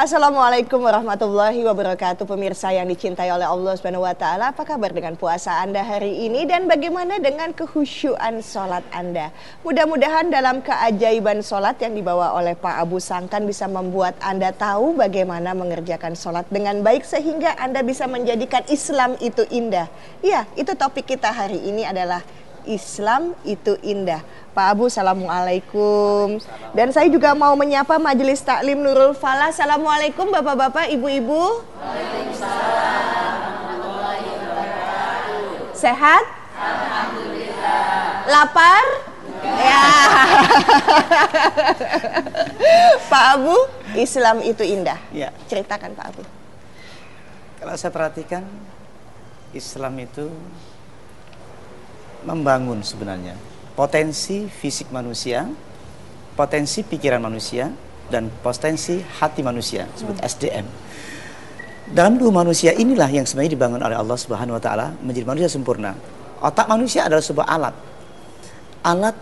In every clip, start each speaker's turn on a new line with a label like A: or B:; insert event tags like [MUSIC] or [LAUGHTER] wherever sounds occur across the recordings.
A: Assalamualaikum warahmatullahi wabarakatuh Pemirsa yang dicintai oleh Allah Subhanahu wa taala. Apa kabar dengan puasa Anda hari ini dan bagaimana dengan kehusyuan sholat Anda? Mudah-mudahan dalam keajaiban sholat yang dibawa oleh Pak Abu Sangkan bisa membuat Anda tahu bagaimana mengerjakan sholat dengan baik sehingga Anda bisa menjadikan Islam itu indah. Iya, itu topik kita hari ini adalah Islam itu indah. Pak Abu, Assalamualaikum. Dan saya juga mau menyapa Majelis Taklim Nurul Falah. Assalamualaikum Bapak-Bapak, Ibu-Ibu. Sehat? Alhamdulillah. Lapar? Ya. [LAUGHS] Pak Abu, Islam itu indah.
B: Ya.
A: Ceritakan Pak Abu.
B: Kalau saya perhatikan Islam itu membangun sebenarnya potensi fisik manusia, potensi pikiran manusia, dan potensi hati manusia, sebut hmm. SDM. Dalam dua manusia inilah yang sebenarnya dibangun oleh Allah Subhanahu wa taala menjadi manusia sempurna. Otak manusia adalah sebuah alat. Alat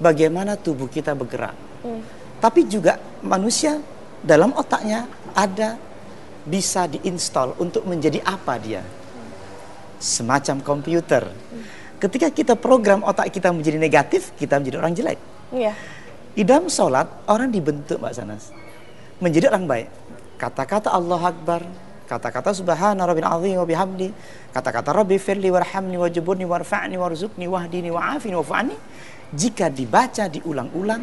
B: bagaimana tubuh kita bergerak. Hmm. Tapi juga manusia dalam otaknya ada bisa diinstal untuk menjadi apa dia. Semacam komputer. Hmm Ketika kita program otak kita menjadi negatif, kita menjadi orang jelek. Iya. Di dalam sholat, orang dibentuk Mbak Sanas. Menjadi orang baik. Kata-kata Allah Akbar, kata-kata subhana rabbil azim wa bihamdi, kata-kata rabbi firli warhamni wajburni warfa'ni warzuqni wahdini wa'afini wa'fa'ni. Jika dibaca diulang-ulang,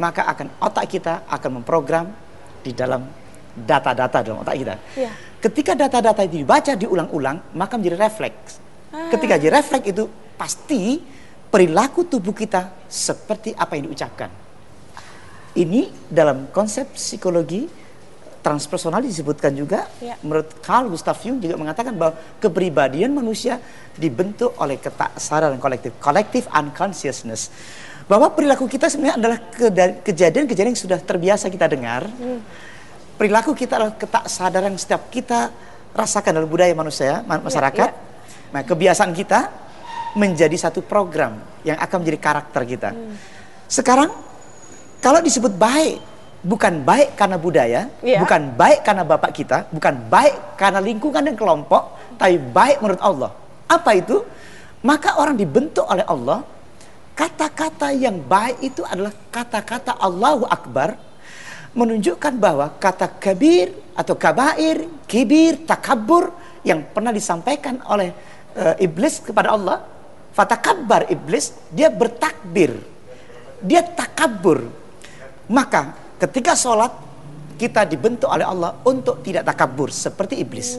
B: maka akan otak kita akan memprogram di dalam data-data dalam otak kita. Ya. Ketika data-data itu dibaca diulang-ulang, maka menjadi refleks. Ah. Ketika jadi refleks itu pasti perilaku tubuh kita seperti apa yang diucapkan. Ini dalam konsep psikologi transpersonal disebutkan juga ya. menurut Carl Gustav Jung juga mengatakan bahwa kepribadian manusia dibentuk oleh ketaksaran kolektif, collective unconsciousness. Bahwa perilaku kita sebenarnya adalah kejadian-kejadian yang sudah terbiasa kita dengar. Hmm. Perilaku kita adalah ketaksadaran yang setiap kita rasakan dalam budaya manusia, masyarakat. Ya, ya. Nah, kebiasaan kita menjadi satu program yang akan menjadi karakter kita. Hmm. Sekarang kalau disebut baik, bukan baik karena budaya, yeah. bukan baik karena bapak kita, bukan baik karena lingkungan dan kelompok, tapi baik menurut Allah. Apa itu? Maka orang dibentuk oleh Allah. Kata-kata yang baik itu adalah kata-kata Allahu Akbar menunjukkan bahwa kata kabir atau kabair, kibir, takabur yang pernah disampaikan oleh uh, iblis kepada Allah Fatakabbar iblis, dia bertakbir. Dia takabur. Maka ketika sholat, kita dibentuk oleh Allah untuk tidak takabur seperti iblis.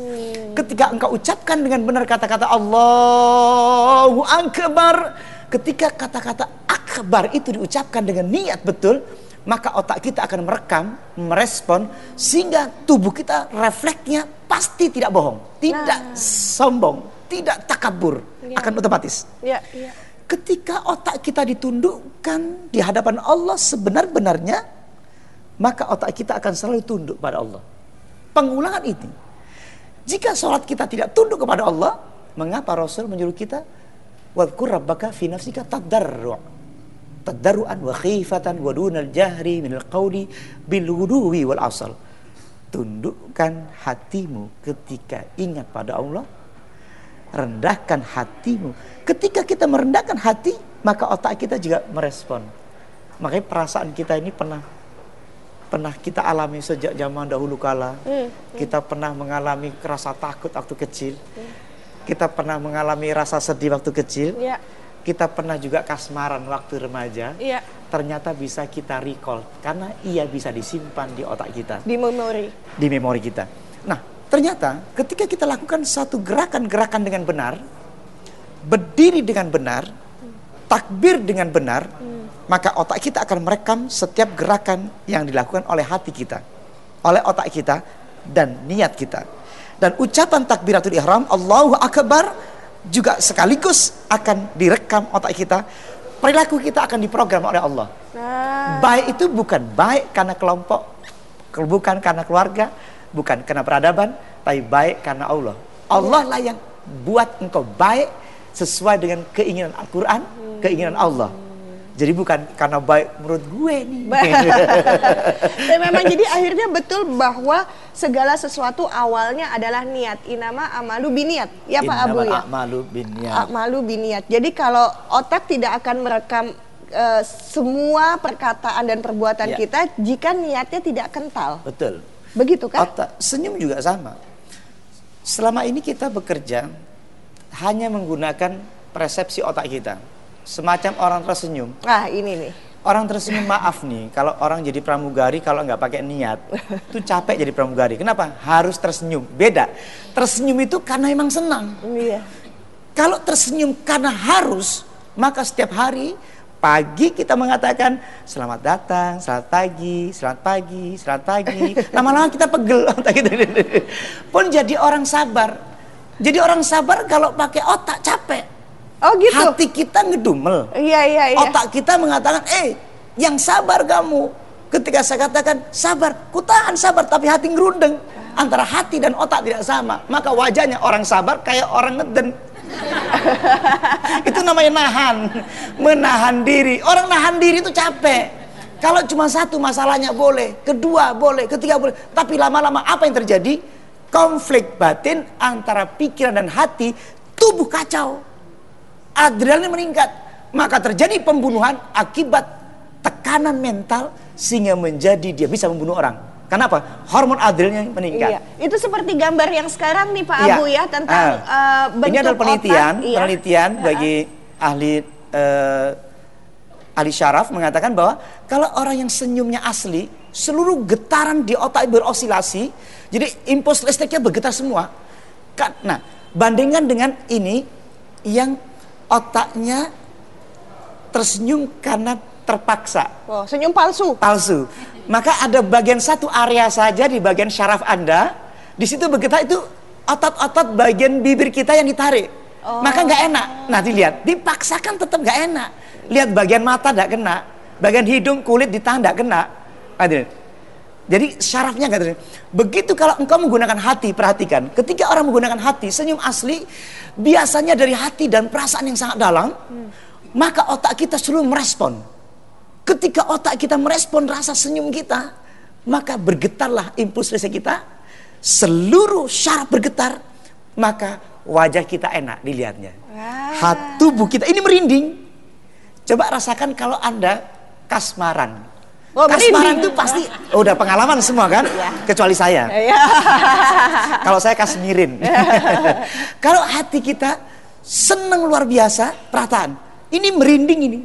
B: Ketika engkau ucapkan dengan benar kata-kata Allahu Akbar, ketika kata-kata akbar itu diucapkan dengan niat betul, maka otak kita akan merekam, merespon sehingga tubuh kita refleksnya pasti tidak bohong, tidak nah. sombong, tidak takabur ya. akan otomatis. Ya, ya. Ketika otak kita ditundukkan di hadapan Allah sebenar-benarnya, maka otak kita akan selalu tunduk pada Allah. Pengulangan ini, jika sholat kita tidak tunduk kepada Allah, mengapa Rasul menyuruh kita wadkur rabbaka fi nafsika tadarru' tadarruan wa khifatan wa dunal jahri minal qawli bil wal asal. Tundukkan hatimu ketika ingat pada Allah rendahkan hatimu. Ketika kita merendahkan hati, maka otak kita juga merespon. Makanya perasaan kita ini pernah pernah kita alami sejak zaman dahulu kala. Hmm, hmm. Kita pernah mengalami rasa takut waktu kecil. Hmm. Kita pernah mengalami rasa sedih waktu kecil. Ya. Kita pernah juga kasmaran waktu remaja. Ya. Ternyata bisa kita recall karena ia bisa disimpan di otak kita.
A: Di memori.
B: Di memori kita. Nah, Ternyata ketika kita lakukan satu gerakan-gerakan dengan benar, berdiri dengan benar, takbir dengan benar, hmm. maka otak kita akan merekam setiap gerakan yang dilakukan oleh hati kita, oleh otak kita dan niat kita. Dan ucapan takbiratul ihram Allahu akbar juga sekaligus akan direkam otak kita. Perilaku kita akan diprogram oleh Allah. Nah. Baik itu bukan baik karena kelompok, bukan karena keluarga, bukan karena peradaban, tapi baik karena Allah. Allah lah yang buat engkau baik sesuai dengan keinginan Al-Quran, keinginan Allah. Jadi bukan karena baik menurut gue nih. [LAUGHS]
A: Dan memang jadi akhirnya betul bahwa segala sesuatu awalnya adalah niat. Inama amalu biniat. Ya Pak Abu ya?
B: Amalu biniat.
A: Amalu biniat. Jadi kalau otak tidak akan merekam uh, semua perkataan dan perbuatan ya. kita jika niatnya tidak kental.
B: Betul.
A: Begitu kan?
B: Otak, senyum juga sama. Selama ini kita bekerja hanya menggunakan persepsi otak kita semacam orang tersenyum.
A: Ah ini nih.
B: Orang tersenyum maaf nih, kalau orang jadi pramugari kalau nggak pakai niat, [LAUGHS] itu capek jadi pramugari. Kenapa? Harus tersenyum. Beda. Tersenyum itu karena emang senang.
A: Iya.
B: Kalau tersenyum karena harus, maka setiap hari pagi kita mengatakan selamat datang, selamat pagi, selamat pagi, selamat pagi. [LAUGHS] Lama-lama kita pegel [LAUGHS] Pun jadi orang sabar. Jadi orang sabar kalau pakai otak capek.
A: Oh gitu.
B: Hati kita ngedumel.
A: Iya iya iya.
B: Otak kita mengatakan, "Eh, yang sabar kamu." Ketika saya katakan sabar, ku tahan sabar tapi hati ngerundeng. Antara hati dan otak tidak sama. Maka wajahnya orang sabar kayak orang ngeden. [LAUGHS] itu namanya nahan, menahan diri. Orang nahan diri itu capek. Kalau cuma satu masalahnya boleh, kedua boleh, ketiga boleh. Tapi lama-lama apa yang terjadi? Konflik batin antara pikiran dan hati, tubuh kacau adrenalin meningkat, maka terjadi pembunuhan akibat tekanan mental sehingga menjadi dia bisa membunuh orang. Kenapa? Hormon adrenalin meningkat.
A: Iya. Itu seperti gambar yang sekarang nih Pak iya. Abu ya tentang uh, uh, bentuk
B: Ini adalah penelitian, otak. Iya. penelitian uh. bagi ahli uh, ahli syaraf mengatakan bahwa kalau orang yang senyumnya asli, seluruh getaran di otak berosilasi, jadi impuls listriknya bergetar semua. Nah, bandingkan dengan ini yang otaknya tersenyum karena terpaksa.
A: Oh, senyum palsu.
B: Palsu. Maka ada bagian satu area saja di bagian syaraf Anda, di situ begitu itu otot-otot bagian bibir kita yang ditarik. Oh. Maka nggak enak. Nah dilihat, dipaksakan tetap nggak enak. Lihat bagian mata nggak kena, bagian hidung, kulit ditahan nggak kena. Hadirin. Jadi syarafnya nggak terjadi. Begitu kalau engkau menggunakan hati, perhatikan. Ketika orang menggunakan hati, senyum asli biasanya dari hati dan perasaan yang sangat dalam, hmm. maka otak kita selalu merespon. Ketika otak kita merespon rasa senyum kita, maka bergetarlah impuls listrik kita. Seluruh syaraf bergetar, maka wajah kita enak dilihatnya. Hati tubuh kita ini merinding. Coba rasakan kalau Anda kasmaran
A: Oh, Kasmaran
B: itu pasti oh, udah pengalaman semua kan? Ya. Kecuali saya. Ya. [LAUGHS] Kalau saya kasmirin. [LAUGHS] Kalau hati kita senang luar biasa, perasaan. Ini merinding ini.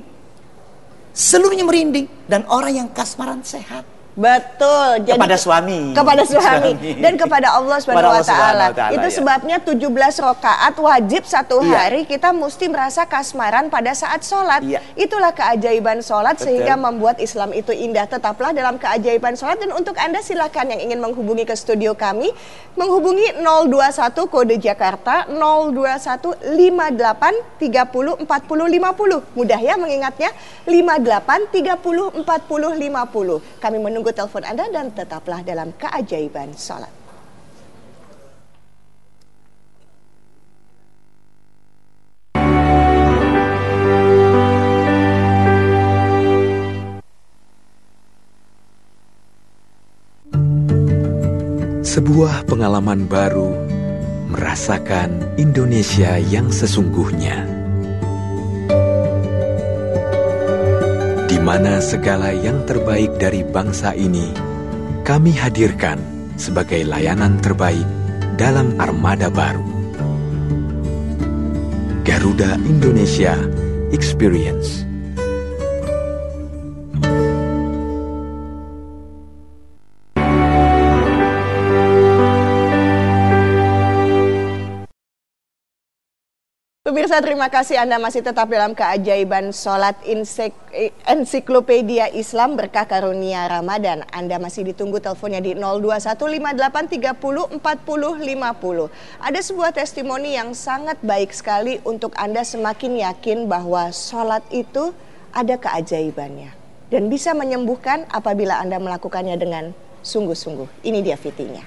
B: Seluruhnya merinding dan orang yang kasmaran sehat.
A: Betul.
B: Jadi, kepada suami.
A: Kepada [LAUGHS] suami. suami. Dan kepada Allah Subhanahu wa taala. Itu ya. sebabnya 17 rakaat wajib satu iya. hari kita mesti merasa kasmaran pada saat sholat. Iya. Itulah keajaiban sholat Betul. sehingga membuat Islam itu indah. Tetaplah dalam keajaiban sholat dan untuk Anda silakan yang ingin menghubungi ke studio kami menghubungi 021 kode Jakarta 021 58 30 40 50. Mudah ya mengingatnya 58 30 40 50. Kami menunggu Tunggu telepon Anda dan tetaplah dalam keajaiban sholat.
C: Sebuah pengalaman baru merasakan Indonesia yang sesungguhnya. Mana segala yang terbaik dari bangsa ini kami hadirkan sebagai layanan terbaik dalam armada baru. Garuda Indonesia Experience
A: Pemirsa terima kasih Anda masih tetap dalam keajaiban sholat ensiklopedia Islam berkah karunia Ramadan. Anda masih ditunggu teleponnya di 02158304050. Ada sebuah testimoni yang sangat baik sekali untuk Anda semakin yakin bahwa sholat itu ada keajaibannya. Dan bisa menyembuhkan apabila Anda melakukannya dengan sungguh-sungguh. Ini dia fitinya.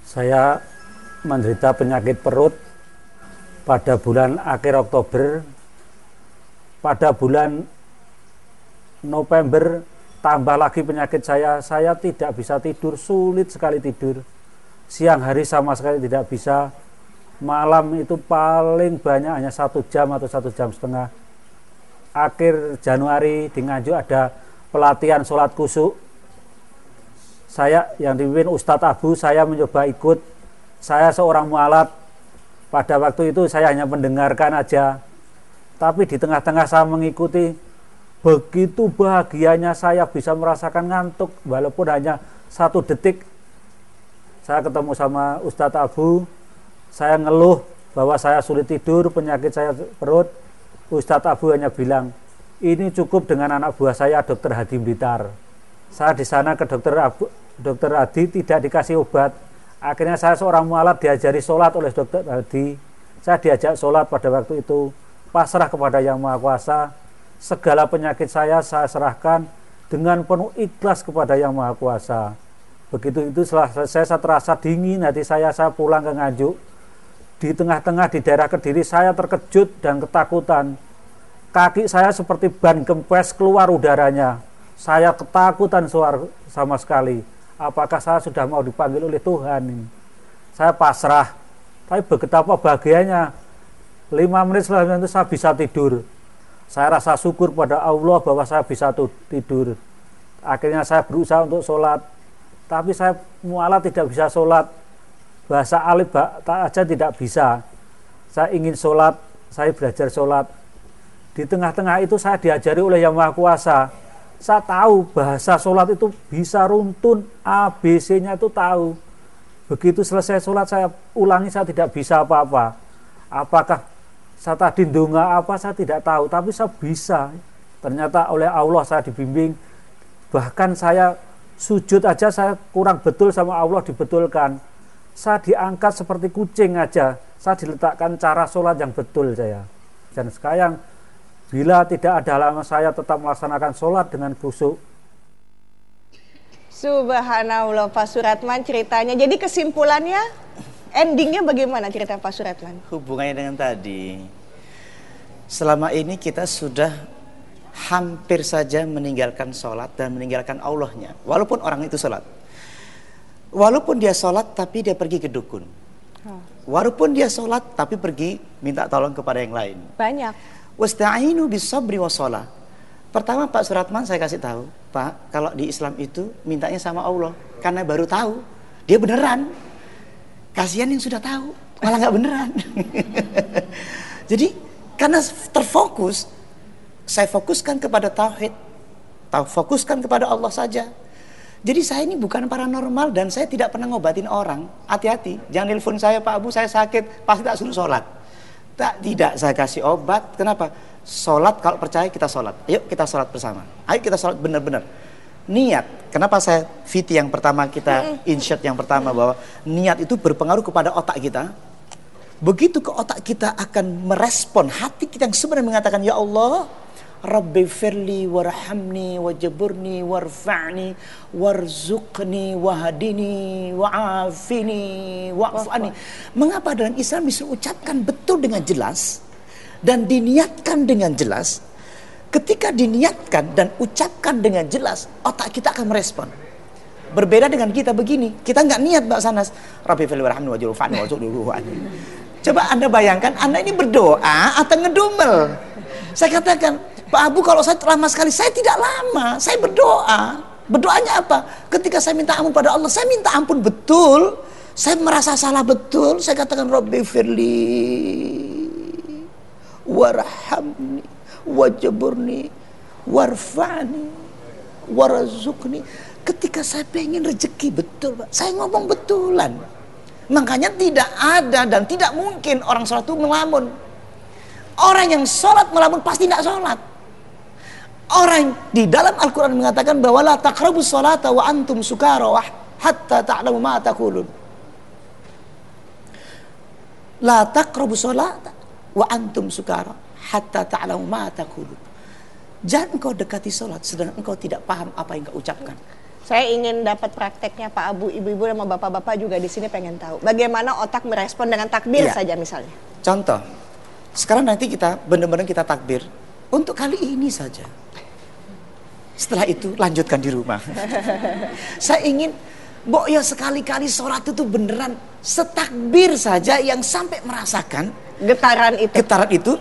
D: Saya menderita penyakit perut pada bulan akhir Oktober pada bulan November tambah lagi penyakit saya, saya tidak bisa tidur, sulit sekali tidur. Siang hari sama sekali tidak bisa. Malam itu paling banyak hanya satu jam atau satu jam setengah. Akhir Januari di Nganjuk ada pelatihan sholat kusuk. Saya yang dipimpin Ustadz Abu, saya mencoba ikut. Saya seorang mualat. Pada waktu itu saya hanya mendengarkan aja. Tapi di tengah-tengah saya mengikuti begitu bahagianya saya bisa merasakan ngantuk walaupun hanya satu detik saya ketemu sama Ustadz Abu saya ngeluh bahwa saya sulit tidur penyakit saya perut Ustadz Abu hanya bilang ini cukup dengan anak buah saya dokter Hadi Blitar saya di sana ke dokter Abu, dokter Hadi tidak dikasih obat akhirnya saya seorang mualaf diajari sholat oleh dokter Hadi saya diajak sholat pada waktu itu. Pasrah kepada yang maha kuasa. Segala penyakit saya saya serahkan dengan penuh ikhlas kepada yang maha kuasa. Begitu itu setelah selesai saya terasa dingin hati saya. Saya pulang ke Nganjuk. Di tengah-tengah di daerah Kediri saya terkejut dan ketakutan. Kaki saya seperti ban kempes keluar udaranya. Saya ketakutan suar sama sekali apakah saya sudah mau dipanggil oleh Tuhan ini saya pasrah tapi betapa bahagianya lima menit setelah itu saya bisa tidur saya rasa syukur pada Allah bahwa saya bisa tidur. Akhirnya saya berusaha untuk sholat. Tapi saya mualah tidak bisa sholat. Bahasa alif tak aja tidak bisa. Saya ingin sholat, saya belajar sholat. Di tengah-tengah itu saya diajari oleh Yang Maha Kuasa. Saya tahu bahasa sholat itu bisa runtun, A, B, C-nya itu tahu. Begitu selesai sholat saya ulangi saya tidak bisa apa-apa. Apakah saya tadi dunga apa saya tidak tahu, tapi saya bisa. Ternyata oleh Allah saya dibimbing. Bahkan saya sujud aja saya kurang betul sama Allah dibetulkan. Saya diangkat seperti kucing aja. Saya diletakkan cara sholat yang betul saya. Dan sekarang bila tidak ada lama saya tetap melaksanakan sholat dengan khusyuk.
A: Subhanallah Pak Suratman ceritanya. Jadi kesimpulannya endingnya bagaimana cerita Pak Suratman?
B: Hubungannya dengan tadi, selama ini kita sudah hampir saja meninggalkan sholat dan meninggalkan Allahnya, walaupun orang itu sholat. Walaupun dia sholat tapi dia pergi ke dukun. Oh. Walaupun dia sholat tapi pergi minta tolong kepada yang lain.
A: Banyak.
B: Wasta'inu bisabri wasolah. Pertama Pak Suratman saya kasih tahu, Pak, kalau di Islam itu mintanya sama Allah karena baru tahu dia beneran. Kasihan yang sudah tahu, malah nggak beneran. [LAUGHS] Jadi karena terfokus, saya fokuskan kepada tauhid, tahu fokuskan kepada Allah saja. Jadi saya ini bukan paranormal dan saya tidak pernah ngobatin orang. Hati-hati, jangan telepon saya Pak Abu, saya sakit, pasti tak suruh sholat. Tak, tidak saya kasih obat. Kenapa? Sholat kalau percaya kita sholat. Ayo kita sholat bersama. Ayo kita sholat benar-benar niat. Kenapa saya viti yang pertama kita insert yang pertama bahwa niat itu berpengaruh kepada otak kita. Begitu ke otak kita akan merespon hati kita yang sebenarnya mengatakan ya Allah, Rabbi firli warhamni wajaburni warfa'ni warzuqni wahadini wa'afini wa'afani. Mengapa dalam Islam bisa ucapkan betul dengan jelas dan diniatkan dengan jelas Ketika diniatkan dan ucapkan dengan jelas, otak kita akan merespon. Berbeda dengan kita begini, kita nggak niat Mbak Sanas. Rabbi fil warhamni wa jurfani wa Coba Anda bayangkan, Anda ini berdoa atau ngedumel. Saya katakan, Pak Abu kalau saya lama sekali, saya tidak lama, saya berdoa. Berdoanya apa? Ketika saya minta ampun pada Allah, saya minta ampun betul. Saya merasa salah betul. Saya katakan Rabbi firli warhamni wajaburni warfani warazukni ketika saya pengen rezeki betul Pak saya ngomong betulan makanya tidak ada dan tidak mungkin orang sholat itu melamun orang yang sholat melamun pasti tidak sholat orang di dalam Al-Quran mengatakan bahwa la taqrabu sholata wa antum sukara hatta ta'lamu ma taqulun la taqrabu sholata wa antum sukara hatta ta'lamu ma taqulun. Jangan engkau dekati sholat sedang engkau tidak paham apa yang kau ucapkan.
A: Saya ingin dapat prakteknya Pak Abu, Ibu-ibu sama Bapak-bapak juga di sini pengen tahu. Bagaimana otak merespon dengan takbir ya. saja misalnya.
B: Contoh, sekarang nanti kita benar-benar kita takbir. Untuk kali ini saja. Setelah itu lanjutkan di rumah. [LAUGHS] Saya ingin Mbok ya sekali-kali sholat itu beneran setakbir saja yang sampai merasakan
A: getaran itu.
B: Getaran itu.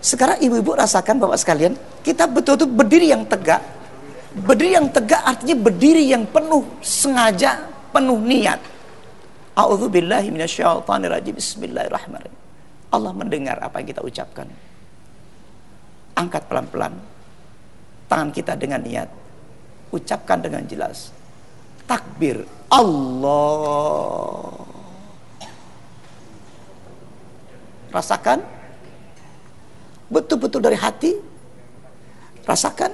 B: Sekarang ibu-ibu rasakan Bapak sekalian, kita betul-betul berdiri yang tegak. Berdiri yang tegak artinya berdiri yang penuh sengaja, penuh niat. A'udzubillahi minasyaitonirrajim. Bismillahirrahmanirrahim. Allah mendengar apa yang kita ucapkan. Angkat pelan-pelan tangan kita dengan niat. Ucapkan dengan jelas. Takbir. Allah. Rasakan. Betul-betul dari hati. Rasakan.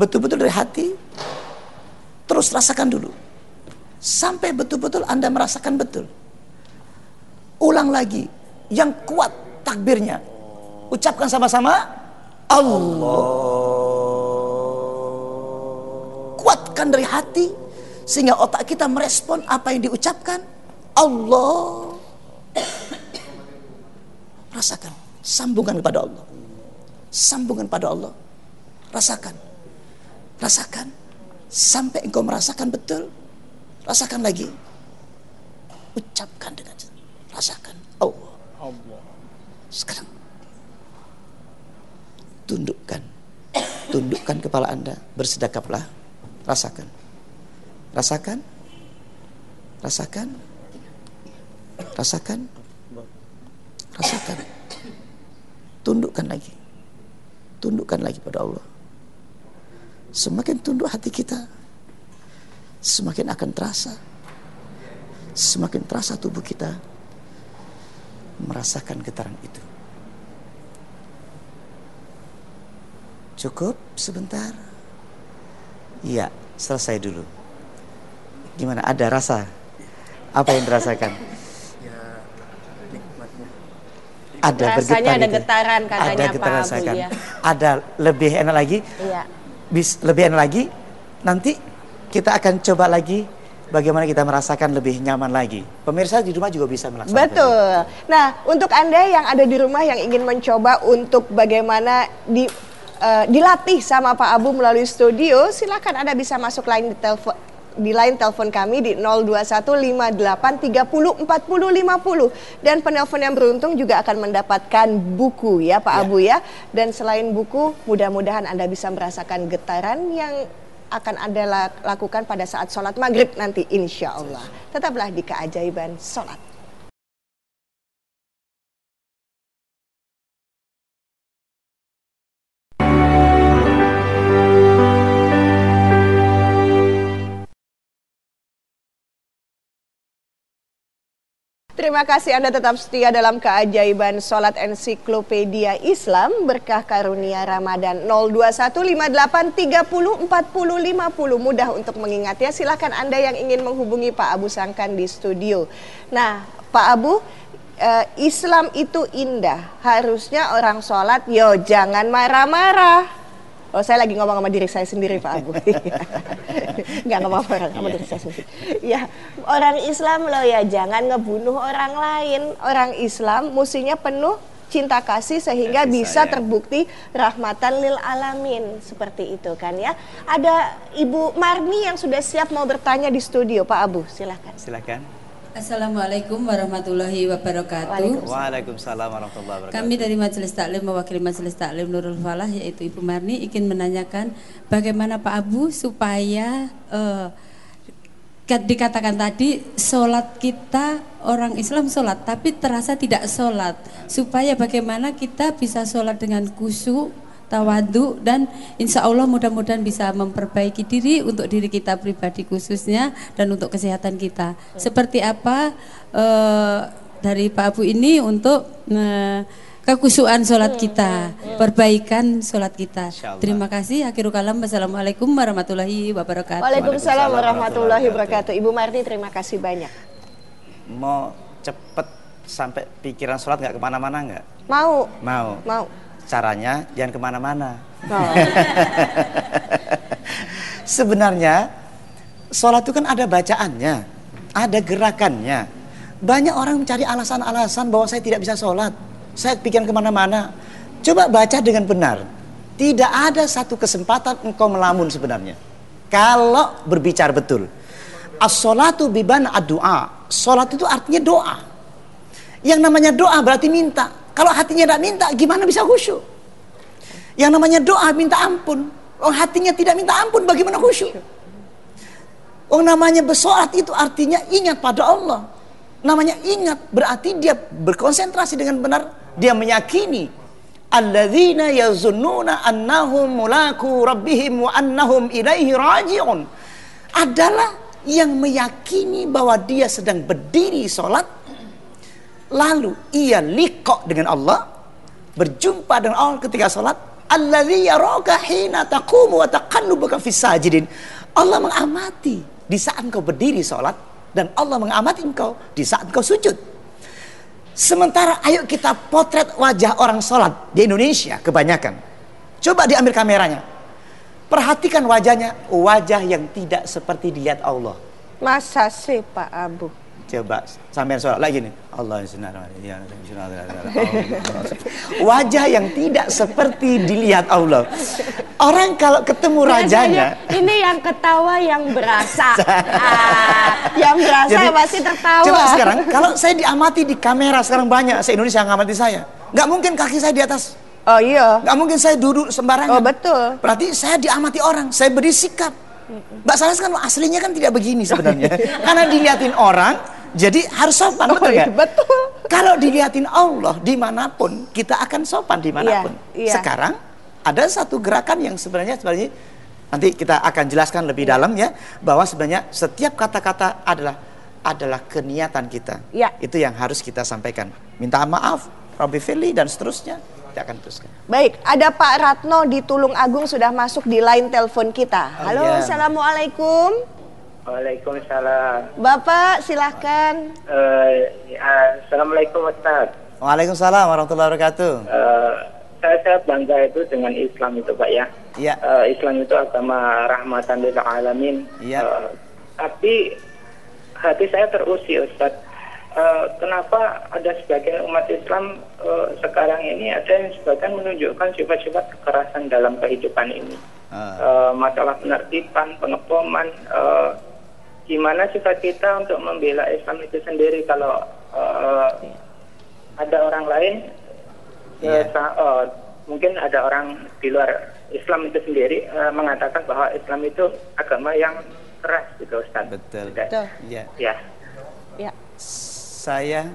B: Betul-betul dari hati. Terus rasakan dulu. Sampai betul-betul Anda merasakan betul. Ulang lagi. Yang kuat takbirnya. Ucapkan sama-sama. Allah kuatkan dari hati sehingga otak kita merespon apa yang diucapkan. Allah. Rasakan sambungan kepada Allah. Sambungan pada Allah. Rasakan. Rasakan sampai engkau merasakan betul. Rasakan lagi. Ucapkan dengan rasakan Allah. Allah. Sekarang tundukkan. Tundukkan kepala anda. Bersedekaplah Rasakan. Rasakan. Rasakan. Rasakan. Rasakan. Tundukkan lagi. Tundukkan lagi pada Allah. Semakin tunduk hati kita, semakin akan terasa. Semakin terasa tubuh kita merasakan getaran itu. Cukup sebentar. Iya, selesai dulu. Gimana? Ada rasa? Apa yang dirasakan? Ya, Ada
A: Rasanya ada getaran katanya
B: ada getaran Pak Abu, ya. Ada lebih enak lagi? Iya. Bis, lebih enak lagi? Nanti kita akan coba lagi bagaimana kita merasakan lebih nyaman lagi. Pemirsa di rumah juga bisa merasakan.
A: Betul. Nah, untuk Anda yang ada di rumah yang ingin mencoba untuk bagaimana di uh, dilatih sama Pak Abu melalui studio, silakan Anda bisa masuk line di telepon di line telepon kami di 02158304050 dan penelpon yang beruntung juga akan mendapatkan buku ya Pak ya. Abu ya. Dan selain buku mudah-mudahan Anda bisa merasakan getaran yang akan Anda lakukan pada saat sholat maghrib nanti insya Allah. Tetaplah di keajaiban sholat Terima kasih Anda tetap setia dalam keajaiban sholat ensiklopedia Islam. Berkah karunia Ramadan 02158304050 mudah untuk mengingat ya. Silahkan Anda yang ingin menghubungi Pak Abu Sangkan di studio. Nah Pak Abu eh, Islam itu indah. Harusnya orang sholat yo jangan marah-marah Oh saya lagi ngomong sama diri saya sendiri Pak Abu. Enggak ngomong orang sama diri saya sendiri. Ya orang Islam loh ya jangan ngebunuh orang lain. Orang Islam musinya penuh cinta kasih sehingga kasih bisa saya. terbukti rahmatan lil alamin seperti itu kan ya. Ada Ibu Marni yang sudah siap mau bertanya di studio Pak Abu silahkan.
B: Silahkan.
E: Assalamualaikum warahmatullahi wabarakatuh.
B: Waalaikumsalam warahmatullahi wabarakatuh.
E: Kami dari Majelis Taklim mewakili Majelis Taklim Nurul Falah yaitu Ibu Marni ingin menanyakan bagaimana Pak Abu supaya uh, dikatakan tadi sholat kita orang Islam sholat tapi terasa tidak sholat supaya bagaimana kita bisa sholat dengan khusyuk tawadu dan insya Allah mudah-mudahan bisa memperbaiki diri untuk diri kita pribadi khususnya dan untuk kesehatan kita. Seperti apa uh, dari Pak Abu ini untuk uh, kekusuhan sholat kita, perbaikan sholat kita. Terima kasih. Akhirul kalam. Wassalamualaikum warahmatullahi wabarakatuh.
A: Waalaikumsalam warahmatullahi wabarakatuh. Ibu Marni terima kasih banyak.
B: Mau cepet sampai pikiran sholat nggak ke mana-mana nggak?
A: Mau.
B: Mau.
A: Mau
B: caranya jangan ke mana-mana. Oh. [LAUGHS] Sebenarnya sholat itu kan ada bacaannya, ada gerakannya. Banyak orang mencari alasan-alasan bahwa saya tidak bisa sholat, saya pikir ke mana-mana. Coba baca dengan benar. Tidak ada satu kesempatan engkau melamun sebenarnya. Kalau berbicara betul. As-salatu biban ad-doa. Salat itu artinya doa. Yang namanya doa berarti minta. Kalau hatinya tidak minta, gimana bisa khusyuk? Yang namanya doa minta ampun. Oh hatinya tidak minta ampun, bagaimana khusyuk? Oh namanya bersolat itu artinya ingat pada Allah. Namanya ingat berarti dia berkonsentrasi dengan benar. Dia meyakini alladzina yazunnuna annahum mulaku rabbihim wa annahum ilaihi raji'un adalah yang meyakini bahwa dia sedang berdiri sholat lalu ia likok dengan Allah berjumpa dengan Allah ketika sholat alladzi yaraka hina taqumu wa taqallubuka fis sajidin Allah mengamati di saat engkau berdiri sholat dan Allah mengamati engkau di saat engkau sujud Sementara ayo kita potret wajah orang sholat di Indonesia kebanyakan. Coba diambil kameranya. Perhatikan wajahnya, wajah yang tidak seperti dilihat Allah.
A: Masa sih Pak Abu?
B: Coba sampai sholat lagi nih. Allah Wajah yang tidak seperti dilihat Allah. Orang kalau ketemu rajanya,
A: ini yang ketawa yang berasa. [LAUGHS] ah, yang berasa Jadi, pasti tertawa.
B: Coba sekarang kalau saya diamati di kamera sekarang banyak se Indonesia yang ngamati saya. Nggak mungkin kaki saya di atas.
A: Oh iya.
B: Nggak mungkin saya duduk sembarangan.
A: Oh betul.
B: Berarti saya diamati orang, saya beri sikap. Mbak Salas kan aslinya kan tidak begini sebenarnya. [LAUGHS] Karena dilihatin orang, jadi harus sopan, betul ya?
A: Betul.
B: Kalau dilihatin Allah di mana pun, kita akan sopan di mana pun. Ya, ya. Sekarang ada satu gerakan yang sebenarnya sebenarnya nanti kita akan jelaskan lebih ya. dalam ya, bahwa sebenarnya setiap kata-kata adalah adalah keniatan kita.
A: Ya.
B: Itu yang harus kita sampaikan. Minta maaf, Robby Fili dan seterusnya. Kita akan teruskan.
A: Baik, ada Pak Ratno di Tulung Agung sudah masuk di line telepon kita. Halo, oh, ya. assalamualaikum.
F: Waalaikumsalam.
A: Bapak silahkan.
F: Uh, ya, Assalamualaikum Ustaz.
B: Waalaikumsalam warahmatullahi wabarakatuh. Uh,
F: saya, saya bangga itu dengan Islam itu Pak ya.
B: Iya.
F: Uh, Islam itu agama rahmatan lil alamin.
B: Iya. Uh,
F: tapi hati saya terusik Ustaz. Uh, kenapa ada sebagian umat Islam uh, sekarang ini ada yang sebagian menunjukkan sifat-sifat kekerasan dalam kehidupan ini. Uh. Uh, masalah penertiban, pengeboman, uh, gimana sifat kita untuk membela Islam itu sendiri kalau uh, ada orang lain yeah. Iya. uh, mungkin ada orang di luar Islam itu sendiri uh, mengatakan bahwa Islam itu agama yang keras gitu Ustaz.
B: Betul.
A: Betul.
B: Ya.
F: Ya.
A: Ya.
B: Saya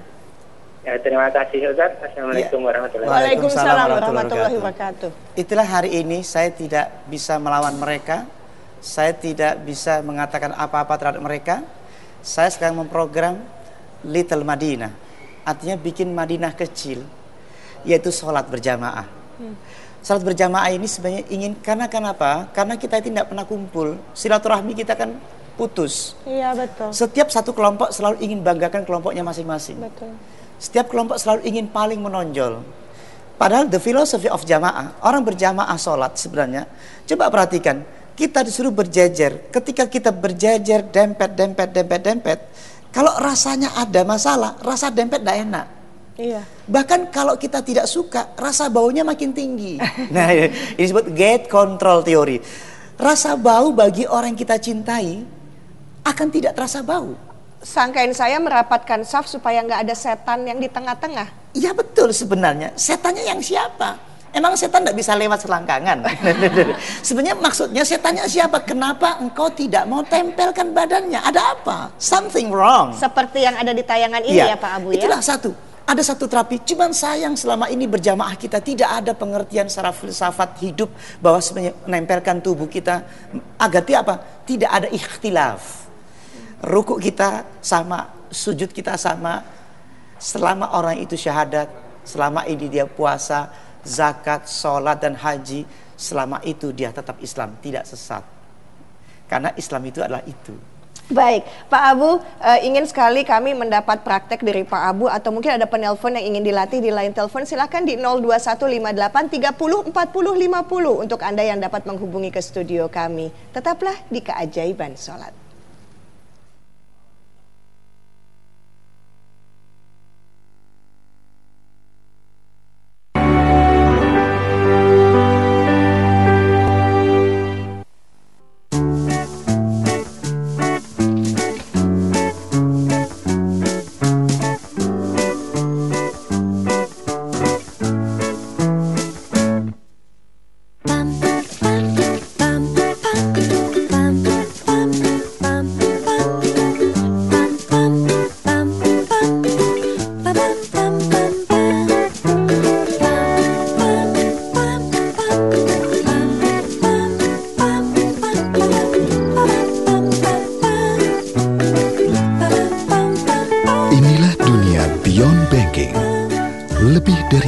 F: Ya, terima kasih Ustaz. Assalamualaikum ya. warahmatullahi
A: wabarakatuh. Waalaikumsalam warahmatullahi wabarakatuh.
B: Itulah hari ini saya tidak bisa melawan mereka saya tidak bisa mengatakan apa-apa terhadap mereka. Saya sekarang memprogram Little Madinah. Artinya bikin Madinah kecil, yaitu sholat berjamaah. Hmm. Sholat berjamaah ini sebenarnya ingin karena kenapa? Karena kita tidak pernah kumpul. Silaturahmi kita kan putus.
A: Iya betul.
B: Setiap satu kelompok selalu ingin banggakan kelompoknya masing-masing.
A: Betul.
B: Setiap kelompok selalu ingin paling menonjol. Padahal the philosophy of jamaah, orang berjamaah sholat sebenarnya. Coba perhatikan, kita disuruh berjejer. Ketika kita berjejer, dempet, dempet, dempet, dempet. Kalau rasanya ada masalah, rasa dempet tidak enak.
A: Iya.
B: Bahkan kalau kita tidak suka, rasa baunya makin tinggi. [LAUGHS] nah, ini disebut gate control teori. Rasa bau bagi orang yang kita cintai akan tidak terasa bau.
A: Sangkain saya merapatkan saf supaya nggak ada setan yang di tengah-tengah.
B: Iya betul sebenarnya. Setannya yang siapa? Emang setan tidak bisa lewat selangkangan? [LAUGHS] Sebenarnya maksudnya setannya siapa? Kenapa engkau tidak mau tempelkan badannya? Ada apa? Something wrong.
A: Seperti yang ada di tayangan ini ya, ya Pak Abu
B: ya? Itulah satu. Ada satu terapi, cuman sayang selama ini berjamaah kita tidak ada pengertian secara filsafat hidup bahwa sebenarnya menempelkan tubuh kita agar apa? Tidak ada ikhtilaf. Rukuk kita sama, sujud kita sama. Selama orang itu syahadat, selama ini dia puasa, zakat, sholat dan haji selama itu dia tetap Islam, tidak sesat. Karena Islam itu adalah itu.
A: Baik, Pak Abu uh, ingin sekali kami mendapat praktek dari Pak Abu atau mungkin ada penelpon yang ingin dilatih di line telepon silahkan di 02158304050 untuk Anda yang dapat menghubungi ke studio kami. Tetaplah di keajaiban sholat.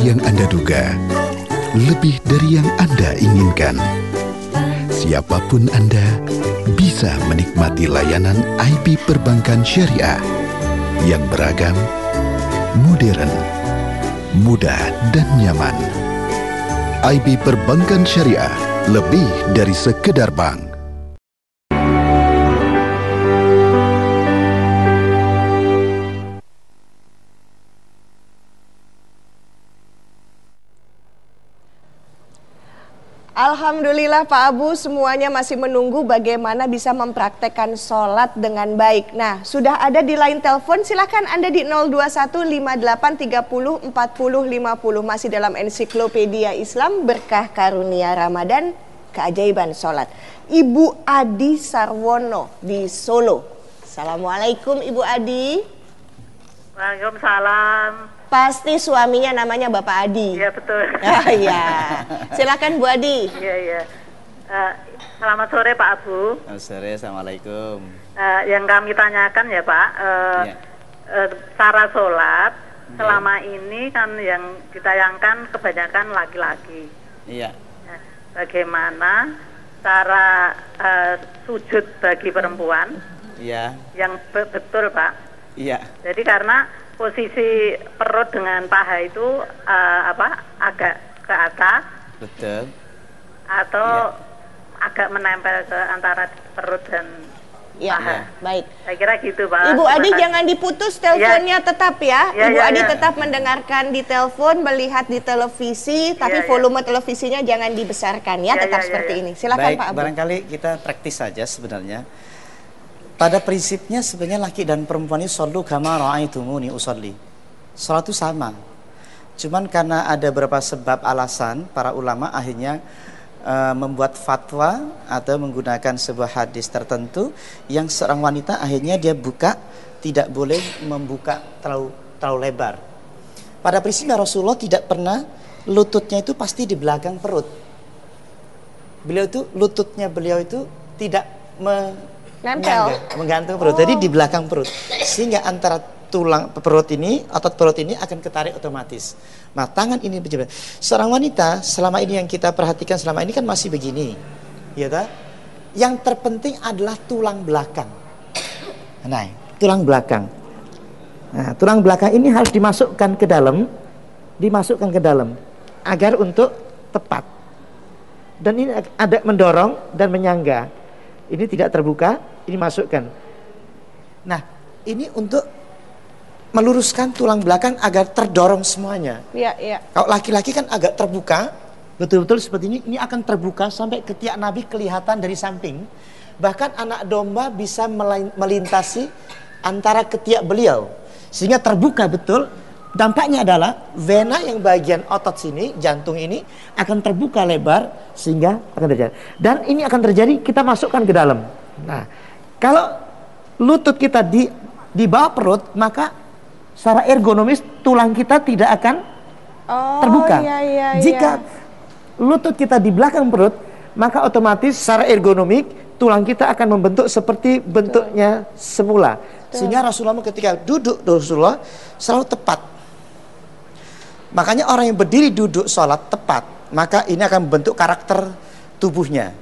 G: Yang Anda duga, lebih dari yang Anda inginkan. Siapa pun Anda bisa menikmati layanan IP perbankan syariah yang beragam, modern, mudah, dan nyaman. IB Perbankan Syariah lebih dari sekedar bank.
A: Alhamdulillah Pak Abu semuanya masih menunggu bagaimana bisa mempraktekkan sholat dengan baik. Nah sudah ada di line telepon silakan Anda di 02158304050 masih dalam ensiklopedia Islam berkah karunia Ramadan keajaiban sholat. Ibu Adi Sarwono di Solo. Assalamualaikum Ibu Adi.
H: Waalaikumsalam.
A: Pasti suaminya namanya Bapak Adi.
H: Iya betul.
A: Ah [LAUGHS] iya. Silakan Bu Adi.
H: Iya iya. Uh, selamat sore Pak Abu.
B: Selamat sore, assalamualaikum.
H: Uh, yang kami tanyakan ya Pak, uh, ya. Uh, cara sholat ya. selama ini kan yang ditayangkan kebanyakan laki-laki.
B: Iya.
H: Nah, bagaimana cara uh, sujud bagi perempuan?
B: Iya.
H: Yang be betul Pak.
B: Iya.
H: Jadi karena posisi perut dengan paha itu uh, apa agak ke atas
B: betul
H: atau ya. agak menempel ke antara perut dan
A: Ya,
H: paha.
A: baik.
H: Saya kira gitu, Pak.
A: Ibu Adi jangan diputus teleponnya ya. tetap ya. ya Ibu ya, Adi ya. tetap mendengarkan di telepon, melihat di televisi, tapi ya, volume ya. televisinya jangan dibesarkan ya, ya tetap ya, seperti ya. ini. Silakan
B: baik,
A: Pak Abu.
B: Barangkali kita praktis saja sebenarnya pada prinsipnya sebenarnya laki dan perempuan ini solu kama ra'aitumuni usolli. Salat itu sama. Cuman karena ada beberapa sebab alasan para ulama akhirnya uh, membuat fatwa atau menggunakan sebuah hadis tertentu yang seorang wanita akhirnya dia buka tidak boleh membuka terlalu terlalu lebar. Pada prinsipnya Rasulullah tidak pernah lututnya itu pasti di belakang perut. Beliau itu lututnya beliau itu tidak me,
A: Nempel.
B: menggantung perut. Oh. Jadi di belakang perut. Sehingga antara tulang perut ini, otot perut ini akan ketarik otomatis. Nah, tangan ini berjalan. Seorang wanita selama ini yang kita perhatikan selama ini kan masih begini. Ya tak? Yang terpenting adalah tulang belakang. Nah, tulang belakang. Nah, tulang belakang ini harus dimasukkan ke dalam, dimasukkan ke dalam agar untuk tepat. Dan ini ada mendorong dan menyangga. Ini tidak terbuka, ini masukkan. Nah, ini untuk meluruskan tulang belakang agar terdorong semuanya.
A: Iya, iya.
B: Kalau laki-laki kan agak terbuka, betul-betul seperti ini, ini akan terbuka sampai ketiak Nabi kelihatan dari samping. Bahkan anak domba bisa melintasi antara ketiak beliau. Sehingga terbuka betul. Dampaknya adalah vena yang bagian otot sini, jantung ini akan terbuka lebar sehingga akan terjadi. Dan ini akan terjadi kita masukkan ke dalam. Nah, kalau lutut kita di di bawah perut, maka secara ergonomis tulang kita tidak akan oh, terbuka.
A: Iya, iya,
B: Jika iya. lutut kita di belakang perut, maka otomatis secara ergonomik tulang kita akan membentuk seperti bentuknya Betul. semula. Betul. Sehingga Rasulullah ketika duduk Rasulullah selalu tepat. Makanya orang yang berdiri duduk sholat tepat, maka ini akan membentuk karakter tubuhnya.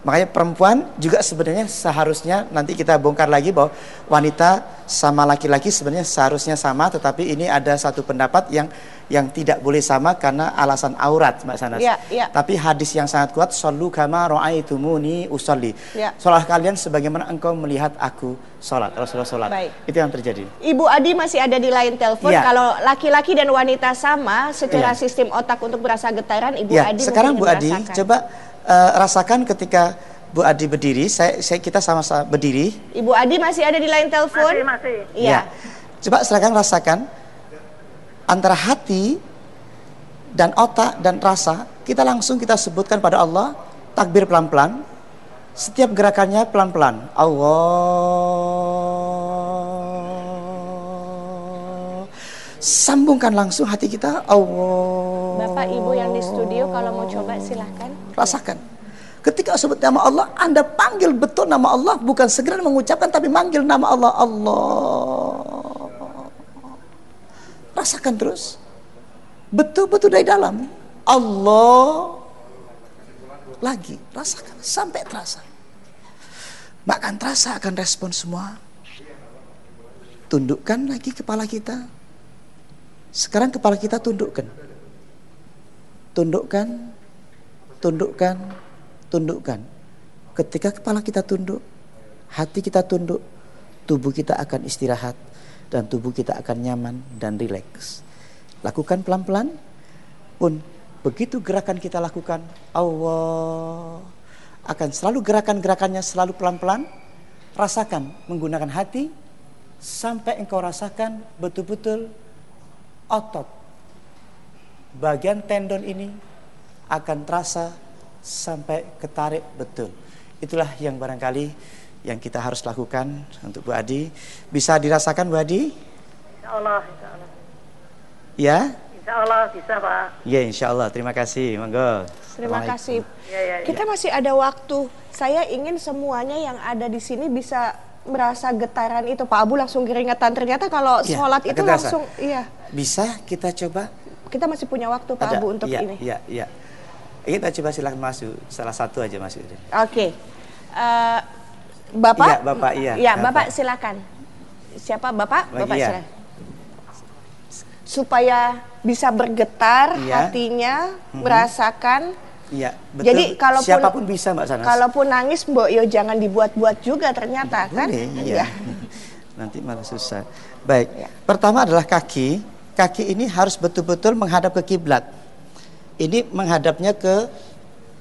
B: Makanya perempuan juga sebenarnya seharusnya nanti kita bongkar lagi bahwa wanita sama laki-laki sebenarnya seharusnya sama tetapi ini ada satu pendapat yang yang tidak boleh sama karena alasan aurat Mbak Sanas.
A: Ya, ya.
B: Tapi hadis yang sangat kuat sallu kama raaitumuni usolli. Ya. Salat kalian sebagaimana engkau melihat aku salat. Rasulullah salat.
A: Baik.
B: Itu yang terjadi.
A: Ibu Adi masih ada di lain telepon. Ya. Kalau laki-laki dan wanita sama secara ya. sistem otak untuk berasa getaran Ibu
B: ya.
A: Adi
B: Sekarang Bu Adi coba uh, rasakan ketika Bu Adi berdiri, saya, saya kita sama-sama berdiri.
A: Ibu Adi masih ada di lain telepon?
H: Masih, masih.
A: Iya. Ya.
B: Coba silakan rasakan antara hati dan otak dan rasa, kita langsung kita sebutkan pada Allah, takbir pelan-pelan. Setiap gerakannya pelan-pelan. Allah. Sambungkan langsung hati kita. Allah.
A: Bapak Ibu yang di studio kalau mau coba silahkan.
B: Rasakan. Ketika sebut nama Allah, Anda panggil betul nama Allah, bukan segera mengucapkan tapi manggil nama Allah. Allah. Rasakan terus. Betul-betul dari dalam. Allah lagi rasakan sampai terasa. Bahkan terasa akan respon semua. Tundukkan lagi kepala kita. Sekarang kepala kita tundukkan. Tundukkan, tundukkan, tundukkan. Ketika kepala kita tunduk, hati kita tunduk, tubuh kita akan istirahat dan tubuh kita akan nyaman dan rileks. Lakukan pelan-pelan pun begitu gerakan kita lakukan Allah akan selalu gerakan-gerakannya selalu pelan-pelan rasakan menggunakan hati sampai engkau rasakan betul-betul otot bagian tendon ini akan terasa sampai ketarik betul itulah yang barangkali yang kita harus lakukan untuk Bu Adi bisa dirasakan Bu Adi
H: Insya Allah, insya Allah.
B: ya
H: Insya Allah bisa Pak.
B: ya insya Allah terima kasih monggo
A: Terima kasih.
H: Ya, ya, ya.
A: Kita masih ada waktu. Saya ingin semuanya yang ada di sini bisa merasa getaran itu. Pak Abu langsung keringetan. Ternyata kalau
B: Iya,
A: sholat itu
B: terasa.
A: langsung, iya.
B: bisa kita coba
A: Kita masih punya waktu Pak Abu untuk
B: iya,
A: ini.
B: Iya, iya. Kita coba silakan masuk. Salah satu aja masuk.
A: Oke. Eh, Bapak?
B: Iya, Bapak, iya.
A: Ya,
B: Bapak.
A: Bapak silakan. Siapa Bapak? Bapak
B: iya.
A: silakan. Supaya bisa bergetar
B: Iya.
A: hatinya, merasakan.
B: Iya, betul.
A: Jadi kalaupun
B: siapa pun bisa Mbak Sanas.
A: Kalaupun nangis Mbok Yo jangan dibuat-buat juga ternyata kan?
B: Boleh, iya. [LAUGHS] Nanti malah susah. Baik. Pertama adalah kaki. Kaki ini harus betul-betul menghadap ke kiblat. Ini menghadapnya ke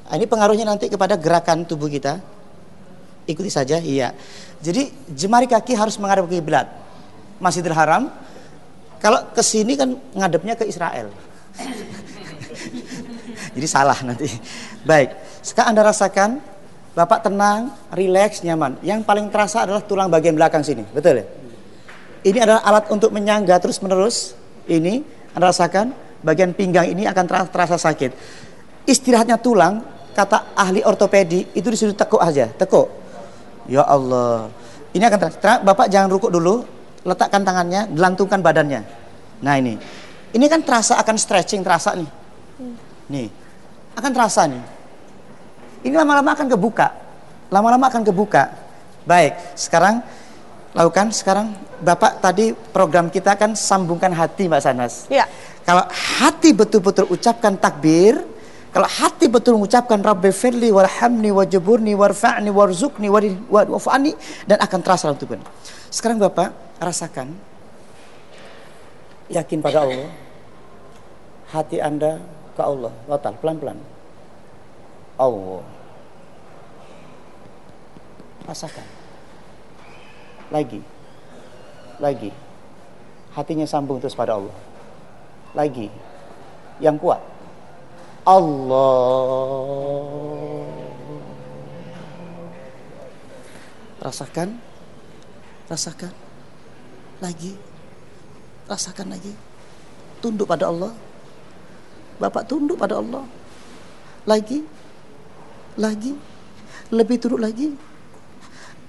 B: ah, ini pengaruhnya nanti kepada gerakan tubuh kita. Ikuti saja, iya. Jadi jemari kaki harus menghadap ke kiblat. Masjidil Haram kalau ke sini kan ngadepnya ke Israel. [LAUGHS] Jadi salah nanti. Baik, sekarang Anda rasakan Bapak tenang, rileks, nyaman. Yang paling terasa adalah tulang bagian belakang sini, betul ya? Ini adalah alat untuk menyangga terus-menerus. Ini Anda rasakan bagian pinggang ini akan terasa, sakit. Istirahatnya tulang, kata ahli ortopedi itu disuruh tekuk aja, tekuk. Ya Allah. Ini akan terasa. Bapak jangan rukuk dulu, letakkan tangannya, gelantungkan badannya. Nah ini, ini kan terasa akan stretching terasa nih. Nih, akan terasa nih. Ini lama-lama akan kebuka. Lama-lama akan kebuka. Baik, sekarang lakukan sekarang Bapak tadi program kita kan sambungkan hati Mbak Sanas.
A: Ya.
B: Kalau hati betul-betul ucapkan takbir, kalau hati betul mengucapkan Rabbi firli warhamni wajaburni warfa'ni warzukni wafa'ni dan akan terasa dalam tubuh. Sekarang Bapak rasakan yakin pada Allah. Hati Anda ke Allah, total pelan-pelan. Allah. Rasakan. Lagi. Lagi. Hatinya sambung terus pada Allah. Lagi. Yang kuat. Allah. Rasakan. Rasakan. Lagi. Rasakan lagi. Tunduk pada Allah. Bapak tunduk pada Allah. Lagi. Lagi. Lebih tunduk lagi.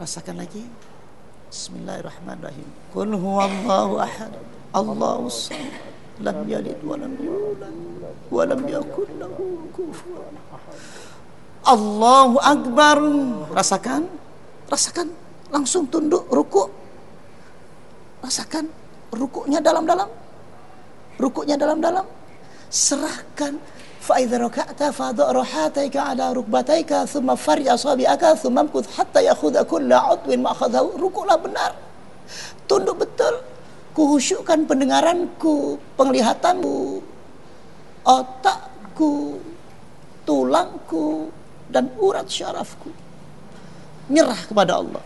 B: Rasakan lagi. Bismillahirrahmanirrahim. Qul huwallahu ahad. Allahu samad. Lam yalid wa lam yulad wa lam yakul lahu kufuwan. Allahu akbar. Rasakan. Rasakan. Langsung tunduk rukuk. Rasakan rukuknya dalam-dalam. Rukuknya dalam-dalam. Serahkan فإذا ركعت فضع رحاتيك على ركبتيك ثم فرج أصابعك ثم امكث حتى يأخذ كل عضو ما أخذه rukuklah benar tunduk betul kuhusyukkan pendengaranku penglihatanku otakku tulangku dan urat syarafku nyerah kepada Allah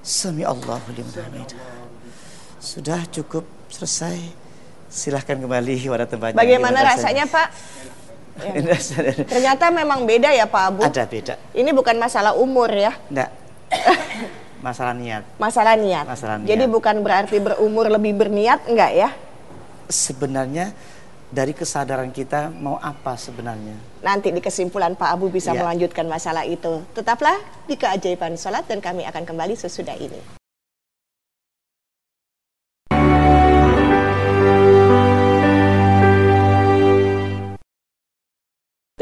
B: Sami Allahu liman hamidah. Sudah cukup selesai Silahkan kembali pada tempatnya.
A: Bagaimana rasanya Pak? [LAUGHS] Ya. Ternyata memang beda ya Pak Abu.
B: Ada beda.
A: Ini bukan masalah umur ya?
B: Enggak. [LAUGHS] masalah niat.
A: Masalah niat.
B: Masalah niat.
A: Jadi bukan berarti berumur lebih berniat enggak ya?
B: Sebenarnya dari kesadaran kita mau apa sebenarnya.
A: Nanti di kesimpulan Pak Abu bisa
B: ya.
A: melanjutkan masalah itu. Tetaplah di keajaiban sholat dan kami akan kembali sesudah ini.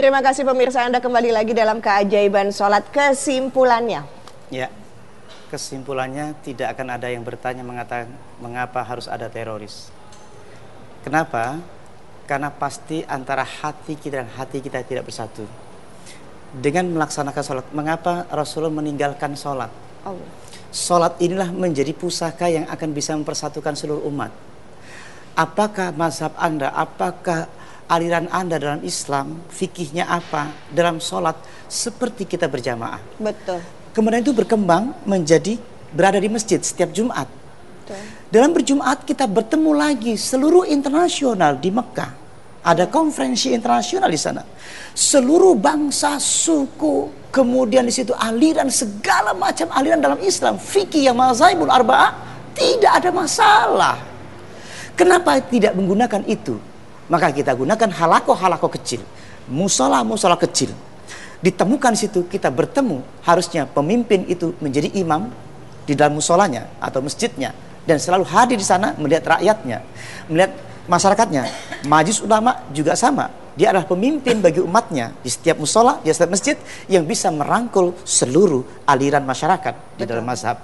A: Terima kasih pemirsa Anda kembali lagi dalam keajaiban sholat kesimpulannya.
B: Ya, kesimpulannya tidak akan ada yang bertanya mengatakan mengapa harus ada teroris. Kenapa? Karena pasti antara hati kita dan hati kita tidak bersatu. Dengan melaksanakan sholat, mengapa Rasulullah meninggalkan sholat? Oh. Sholat inilah menjadi pusaka yang akan bisa mempersatukan seluruh umat. Apakah mazhab Anda, apakah aliran Anda dalam Islam, fikihnya apa, dalam sholat, seperti kita berjamaah.
A: Betul.
B: Kemudian itu berkembang menjadi berada di masjid setiap Jumat. Betul. Dalam berjumat kita bertemu lagi seluruh internasional di Mekah. Ada konferensi internasional di sana. Seluruh bangsa, suku, kemudian di situ aliran segala macam aliran dalam Islam, fikih yang mazhabul arba'ah tidak ada masalah. Kenapa tidak menggunakan itu? Maka kita gunakan halako-halako kecil, musola-musola kecil. Ditemukan situ kita bertemu, harusnya pemimpin itu menjadi imam di dalam musolanya atau masjidnya dan selalu hadir di sana melihat rakyatnya, melihat masyarakatnya. Majlis ulama juga sama. Dia adalah pemimpin bagi umatnya di setiap musola, di setiap masjid yang bisa merangkul seluruh aliran masyarakat di dalam mazhab.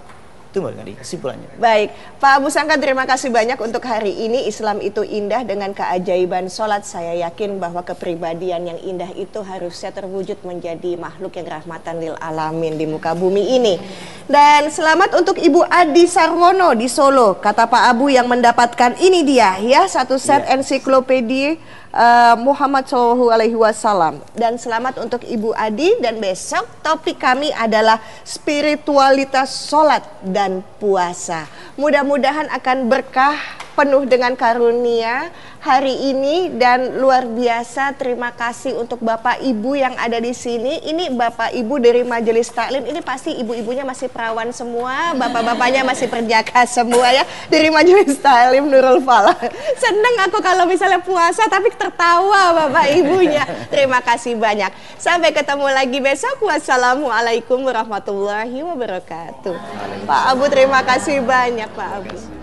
B: Itu Mbak Gandhi, kesimpulannya.
A: Baik, Pak Abu Sangka terima kasih banyak untuk hari ini Islam itu indah dengan keajaiban sholat. Saya yakin bahwa kepribadian yang indah itu harusnya terwujud menjadi makhluk yang rahmatan lil alamin di muka bumi ini. Dan selamat untuk Ibu Adi Sarwono di Solo. Kata Pak Abu yang mendapatkan ini dia ya satu set yeah. ensiklopedia uh, Muhammad Shallallahu Alaihi Wasallam dan selamat untuk Ibu Adi dan besok topik kami adalah spiritualitas sholat dan puasa. Mudah-mudahan akan berkah penuh dengan karunia hari ini dan luar biasa terima kasih untuk Bapak Ibu yang ada di sini. Ini Bapak Ibu dari Majelis Taklim. Ini pasti ibu-ibunya masih perawan semua, bapak-bapaknya masih perjaka semua ya dari Majelis Taklim Nurul Falah. Seneng aku kalau misalnya puasa tapi tertawa Bapak Ibunya. Terima kasih banyak. Sampai ketemu lagi besok. Wassalamualaikum warahmatullahi wabarakatuh. Pak Abu terima kasih banyak Pak Abu.